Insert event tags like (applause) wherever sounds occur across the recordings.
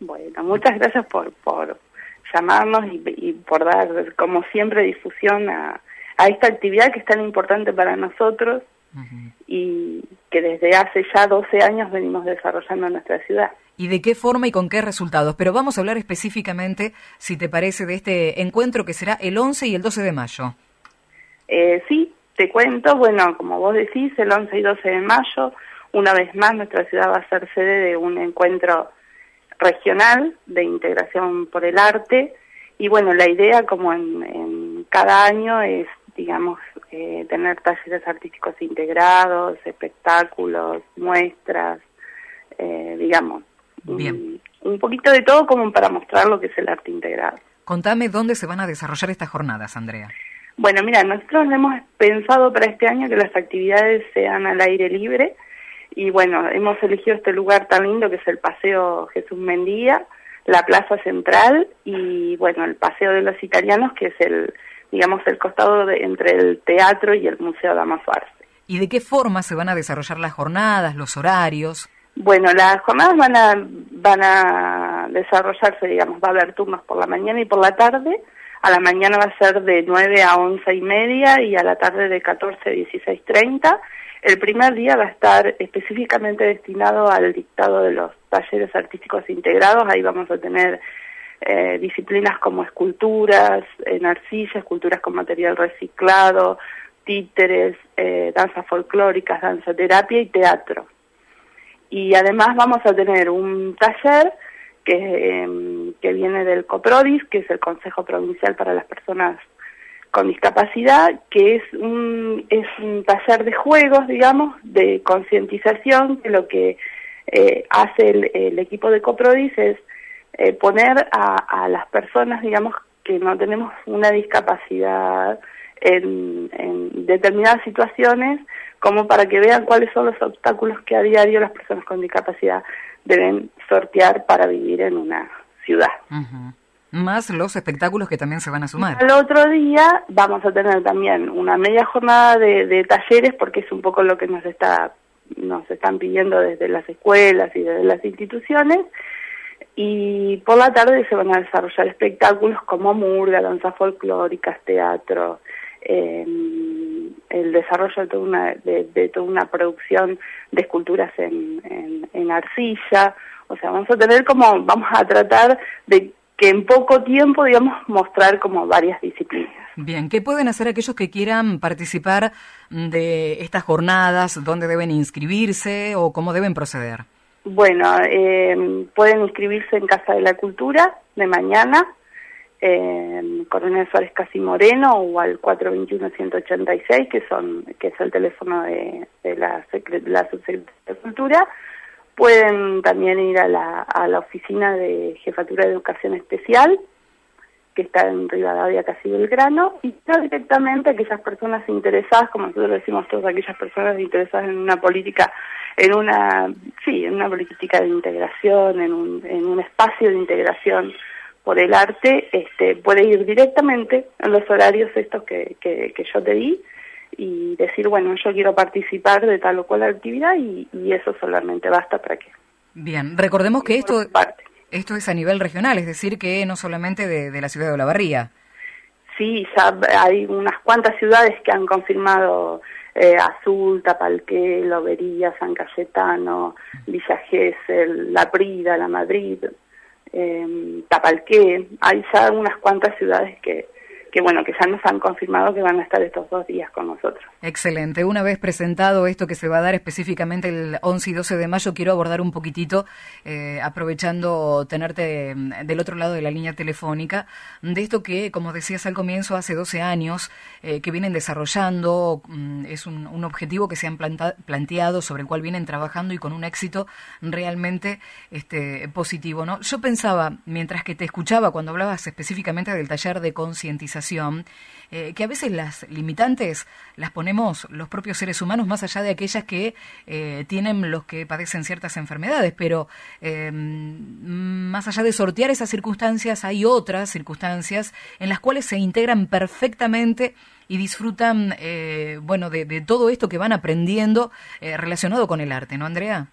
Bueno, muchas gracias por, por llamarnos y, por dar, como siempre, difusión a, a esta actividad que es tan importante para nosotros y que desde hace ya 12 años venimos desarrollando en nuestra ciudad. ¿Y de qué forma y con qué resultados? Pero vamos a hablar específicamente, si te parece, de este encuentro que será el 11 y el 12 de mayo. Eh, sí, te cuento, bueno, como vos decís, el 11 y 12 de mayo, una vez más nuestra ciudad va a ser sede de un encuentro regional de integración por el arte y bueno, la idea como en, cada año es, digamos, eh, tener talleres artísticos integrados, espectáculos, muestras, eh, digamos, Un, un poquito de todo como para mostrar lo que es el arte integrado. Contame dónde se van a desarrollar estas jornadas, Andrea. Bueno, mira, nosotros hemos pensado para este año que las actividades sean al aire libre y bueno, hemos elegido este lugar tan lindo que es el Paseo Jesús Mendía, la Plaza Central y bueno, el Paseo de los Italianos que es el, digamos, el costado entre el teatro y el Museo Damaso Arce. ¿Y de qué forma se van a desarrollar las jornadas, los horarios? Bueno, las jornadas van a, van a desarrollarse, digamos, va a haber turnos por la mañana y por la tarde, a la mañana va a ser de 9 a 11 y media y a la tarde de 14 a 16.30. El primer día va a estar específicamente destinado al dictado de los talleres artísticos integrados. Ahí vamos a tener eh, disciplinas como esculturas en arcilla, esculturas con material reciclado, títeres, eh, danzas folclóricas, danza terapia y teatro. Y además vamos a tener un taller que, em, que viene del COPRODIS, que es el Consejo Provincial para las Personas con Discapacidad, que es un, es un taller de juegos, digamos, de concientización, que lo que eh, hace el, equipo de COPRODIS es eh, poner a, a, las personas, digamos, que no tenemos una discapacidad en, en determinadas situaciones, como para que vean cuáles son los obstáculos que a diario las personas con discapacidad deben sortear para vivir en una ciudad. Más los espectáculos que también se van a sumar. El otro día vamos a tener también una media jornada de, talleres porque es un poco lo que nos está nos están pidiendo desde las escuelas y desde las instituciones y por la tarde se van a desarrollar espectáculos como murga, danzas folclóricas, teatro, eh, el desarrollo de toda una, de, toda una producción de esculturas en, en, arcilla, o sea, vamos a tener como, vamos a tratar de que en poco tiempo, digamos, mostrar como varias disciplinas. Bien, ¿qué pueden hacer aquellos que quieran participar de estas jornadas? ¿Dónde deben inscribirse o cómo deben proceder? Bueno, eh, pueden inscribirse en Casa de la Cultura de mañana, eh, Coronel Suárez Casi Moreno o al 421-186, que, son, que es el teléfono de, la, la Subsecretaría de Cultura. Pueden también ir a la, a la oficina de Jefatura de Educación Especial, que está en Rivadavia, Casi Belgrano, y no directamente aquellas personas interesadas, como nosotros decimos todas aquellas personas interesadas en una política, en una, sí, en una política de integración, en un, en un espacio de integración por el arte este, puede ir directamente en los horarios estos que, que, yo te di y decir, bueno, yo quiero participar de tal o cual actividad y, eso solamente basta para que... Bien, recordemos que esto, esto es a nivel regional, es decir, que no solamente de, la ciudad de Olavarría. Sí, ya hay unas cuantas ciudades que han confirmado eh, Azul, Tapalqué, Lobería, San Cayetano, Villa Gesell, La Prida, La Madrid, eh, Tapalqué, hay ya unas cuantas ciudades que, que bueno, que ya nos han confirmado que van a estar estos dos días con nosotros. Excelente. Una vez presentado esto que se va a dar específicamente el 11 y 12 de mayo, quiero abordar un poquitito, eh, aprovechando tenerte mm, del otro lado de la línea telefónica, de esto que, como decías al comienzo, hace 12 años eh, que vienen desarrollando, mm, es un, objetivo que se han planteado, sobre el cual vienen trabajando y con un éxito realmente este, positivo. ¿no? Yo pensaba, mientras que te escuchaba cuando hablabas específicamente del taller de concientización, eh, que a veces las limitantes las ponemos los propios seres humanos más allá de aquellas que eh, tienen los que padecen ciertas enfermedades, pero eh, más allá de sortear esas circunstancias hay otras circunstancias en las cuales se integran perfectamente y disfrutan, bueno, de, de, todo esto que van aprendiendo relacionado con el arte, ¿no, Andrea?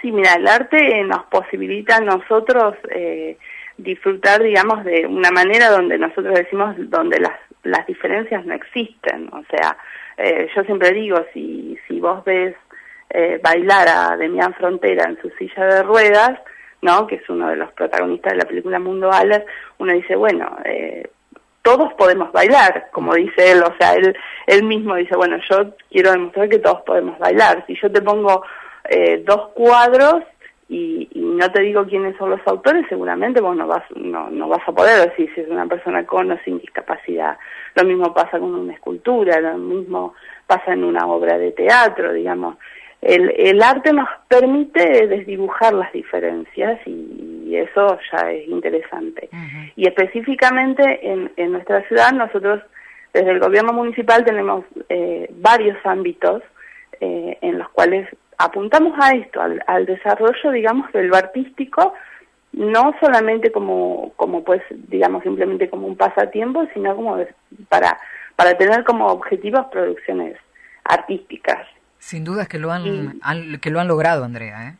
Sí, mira, el arte nos posibilita a nosotros eh, disfrutar, digamos, de una manera donde nosotros decimos, donde las, las diferencias no existen. O sea, eh, yo siempre digo, si, si vos ves eh, bailar a Demián Frontera en su silla de ruedas, ¿no? que es uno de los protagonistas de la película Mundo Alas, uno dice, bueno, eh, todos podemos bailar, como dice él, o sea, él, él mismo dice, bueno, yo quiero demostrar que todos podemos bailar. Si yo te pongo eh, dos cuadros y, no te digo quiénes son los autores, seguramente vos no vas, no, no vas a poder decir si es una persona con o sin discapacidad. Lo mismo pasa con una escultura, lo mismo pasa en una obra de teatro, digamos. El, el arte nos permite desdibujar las diferencias y, eso ya es interesante. Y específicamente en, en nuestra ciudad nosotros desde el gobierno municipal tenemos eh, varios ámbitos eh, en los cuales apuntamos a esto, al, desarrollo, digamos, del lo artístico, no solamente como, como pues, digamos, simplemente como un pasatiempo, sino como para, para tener como objetivos producciones artísticas. Sin dudas que lo han, que lo han logrado, Andrea, ¿eh?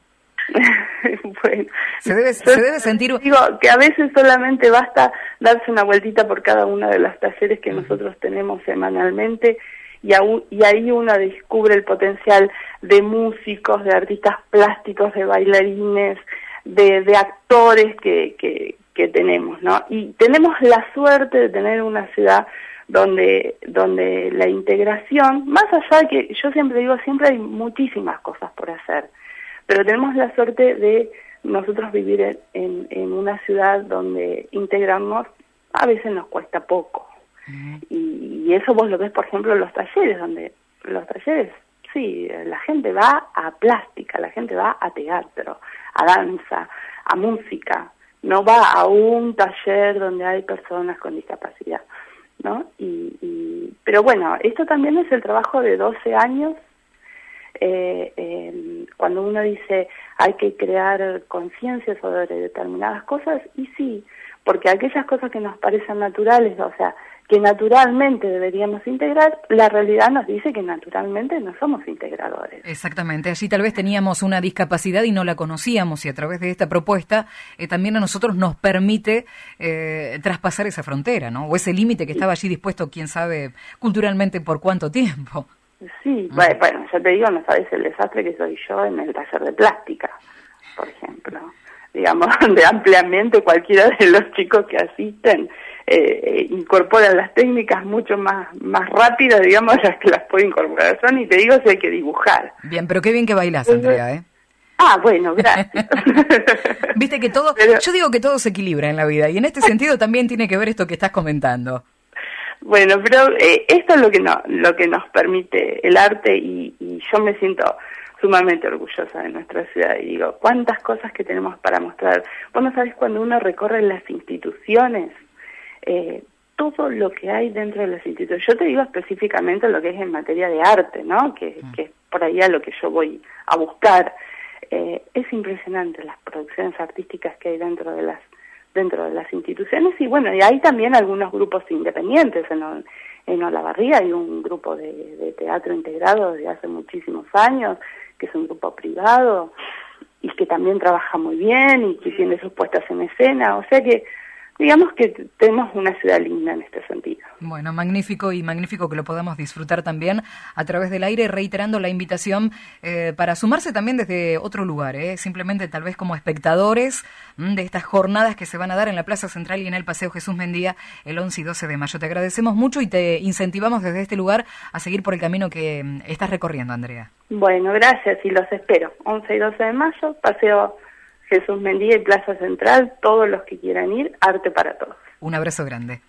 (laughs) bueno, se debe, se debe sentir... Digo que a veces solamente basta darse una vueltita por cada una de las talleres que nosotros tenemos semanalmente y, y ahí uno descubre el potencial de músicos, de artistas plásticos, de bailarines, de, de actores que, que, que tenemos, ¿no? Y tenemos la suerte de tener una ciudad donde, donde la integración, más allá de que yo siempre digo, siempre hay muchísimas cosas por hacer, pero tenemos la suerte de nosotros vivir en, en una ciudad donde integrarnos a veces nos cuesta poco. Y, eso vos lo ves, por ejemplo, en los talleres, donde los talleres, sí, la gente va a plástica, la gente va a teatro, a danza, a música, no va a un taller donde hay personas con discapacidad, ¿no? Y, pero bueno, esto también es el trabajo de 12 años. Eh, eh, cuando uno dice hay que crear conciencia sobre determinadas cosas, y sí, porque aquellas cosas que nos parecen naturales, o sea, que naturalmente deberíamos integrar, la realidad nos dice que naturalmente no somos integradores. Exactamente, allí tal vez teníamos una discapacidad y no la conocíamos y a través de esta propuesta eh, también a nosotros nos permite eh, traspasar esa frontera, ¿no? O ese límite que estaba allí dispuesto, quién sabe, culturalmente por cuánto tiempo. Sí, bueno, ya te digo, no sabes el desastre que soy yo en el taller de plástica, por ejemplo. Digamos, (laughs) donde ampliamente cualquiera de los chicos que asisten eh, incorporan las técnicas mucho más, más rápidas, digamos, (laughs) las que las puede incorporar. Son, y te digo, si hay que dibujar. Bien, pero qué bien que bailas, Andrea, ¿eh? Ah, bueno, gracias. (laughs) Viste que todo, yo digo que todo se equilibra en la vida y en este sentido también tiene que ver esto que estás comentando. Bueno, pero eh, esto es lo que, no, lo que nos permite el arte y, y, yo me siento sumamente orgullosa de nuestra ciudad y digo, cuántas cosas que tenemos para mostrar. Vos no sabés cuando uno recorre las instituciones, eh, todo lo que hay dentro de los institutos. Yo te digo específicamente lo que es en materia de arte, ¿no? Que, mm. que es por ahí a lo que yo voy a buscar. Eh, es impresionante las producciones artísticas que hay dentro de las dentro de las instituciones y bueno, y hay también algunos grupos independientes. En, en Olavarría hay un grupo de, de teatro integrado desde hace muchísimos años, que es un grupo privado y que también trabaja muy bien y que tiene sus puestas en escena. O sea que digamos que tenemos una ciudad linda en este sentido. Bueno, magnífico y magnífico que lo podamos disfrutar también a través del aire, reiterando la invitación eh, para sumarse también desde otro lugar, eh, simplemente tal vez como espectadores mm, de estas jornadas que se van a dar en la Plaza Central y en el Paseo Jesús Mendía el 11 y 12 de mayo. Te agradecemos mucho y te incentivamos desde este lugar a seguir por el camino que mm, estás recorriendo, Andrea. Bueno, gracias y los espero. 11 y 12 de mayo, Paseo Jesús Mendía y Plaza Central, todos los que quieran ir, arte para todos. Un abrazo grande.